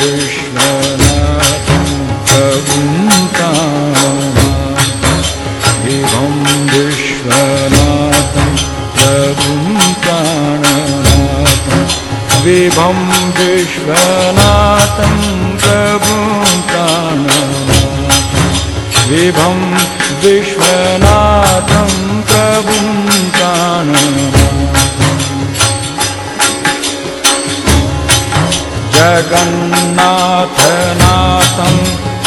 विश्वनाथं प्राणनाथं विभं विश्वनाथं प्रभुं प्राणनाथं विभं विश्वनाथं प्रभुं प्राणनाथं विभं विश्वनाथं प्रभुं जगन्नाथनाथं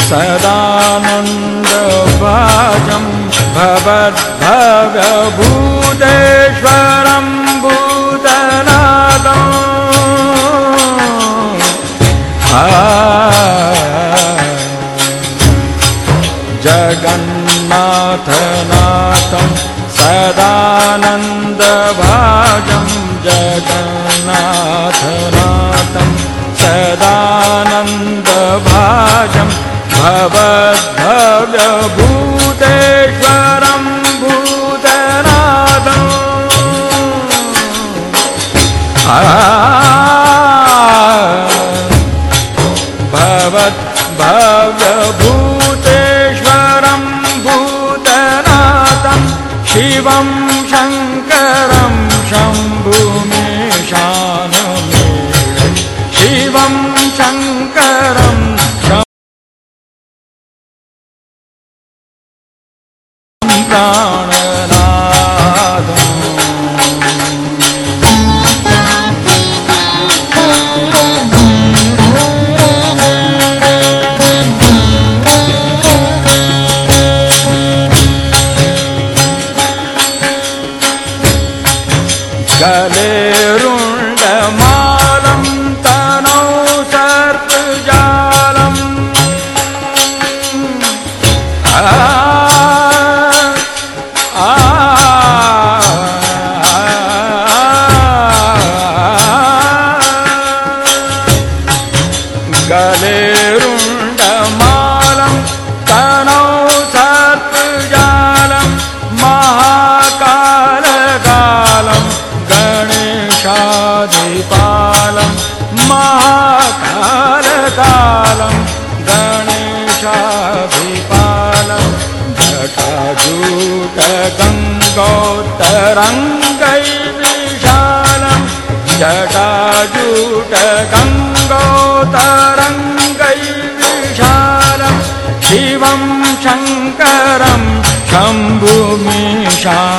सदानन्दभाजं भवद्भव्यभूतेश्वरं भूतनादम् जगन्नाथनाथं सदानन्दभाजं जगन्नाथनाथं भव्यभूतेश्वरं भूतनाथं शिवं शङ्करं शम्भुमेशानमे शिवं शङ्करं प्राणनादम् गलेरुण्डमालं तनौ सर्पजालम् आ जटाजूटगङ्गोत्तरङ्गैर्विशालं जटाजूटगङ्गोत्तरङ्गैर्विशालं शिवं शङ्करं शम्भुमीशानमीडे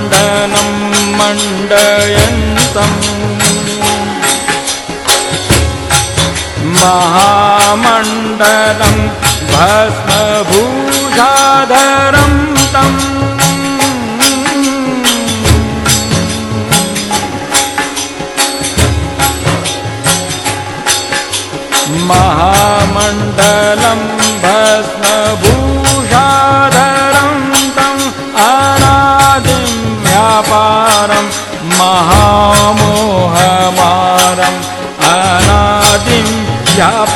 मण्डनं मण्डयन्तम् महामण्डलं भस्मभूषाधरं तम् महामण्डलं Shab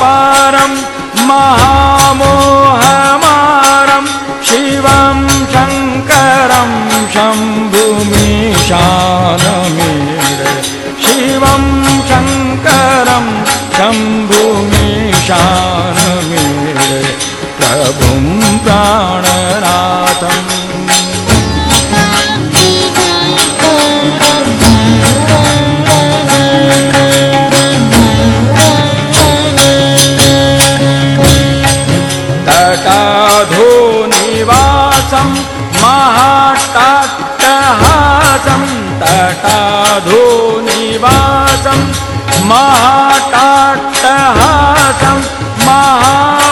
महाकाट्टहासं महापापनाशम्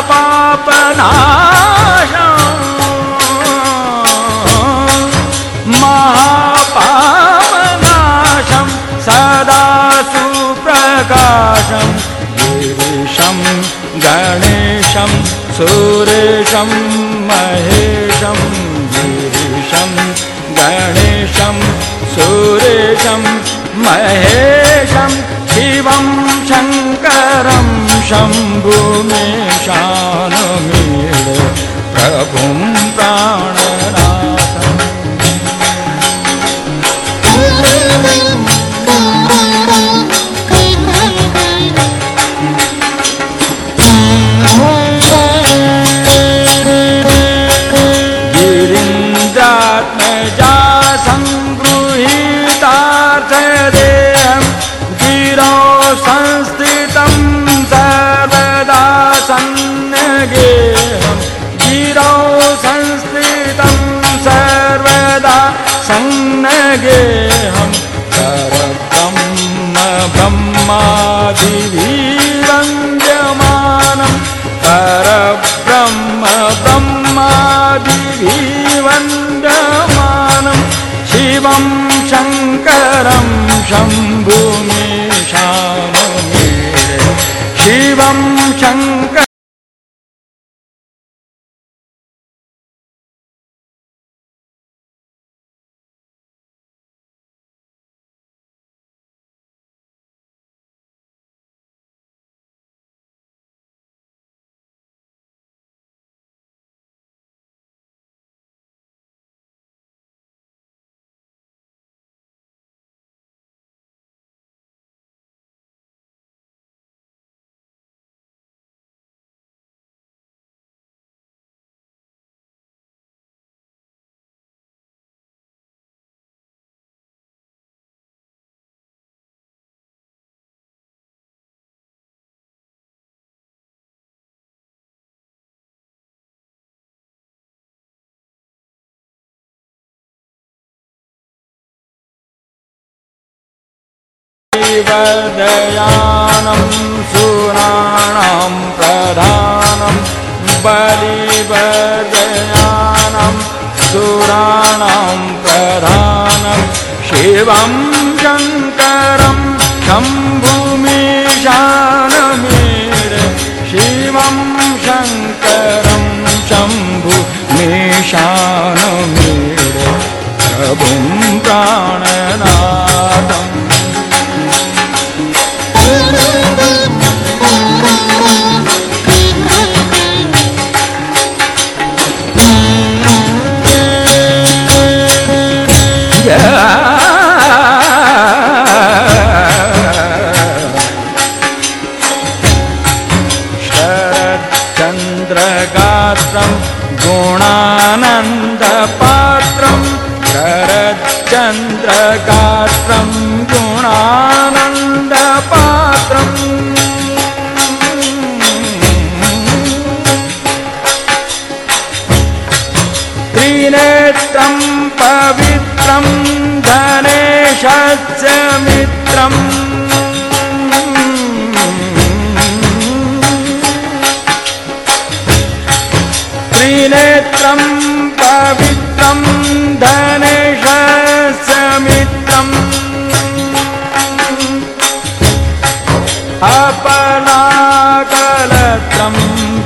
महापापनाशं सदा सुप्रकाशं। गिरिशं गणेशं सुरेशं महेशं। गिरीशं गणेशं सुरेशं महेशं शिवम् शङ्करं शम्भुमेशानमीड प्रभुं प्राणनाथम् परब्रह्म ब्रह्मादिभिवन्दमानं शिवं शङ्करं शम्भुमेशानमे शिवं शङ्कर वदयानं शूराणां प्रधानं बलिवदयानं शूराणां प्रधानं शिवं शङ्करं शम्भुमीशानमीर शिवं शङ्करं शम्भुमीशानमीर प्रभुं प्राणना गुणानन्दपात्रं शरच्चन्द्रगात्रं गुणानन्दपात्रम् त्रिनेत्रं पवित्रं धनेशस्य मित्रम् अपलाकलत्रं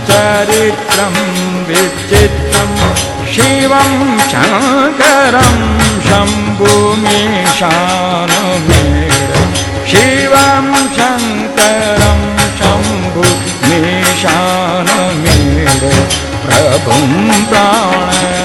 चरित्रं विचित्रं शिवं शङ्करं शम्भुमीशानमेड शिवं शङ्करं शम्भुमीशानमेड प्रभुं प्राण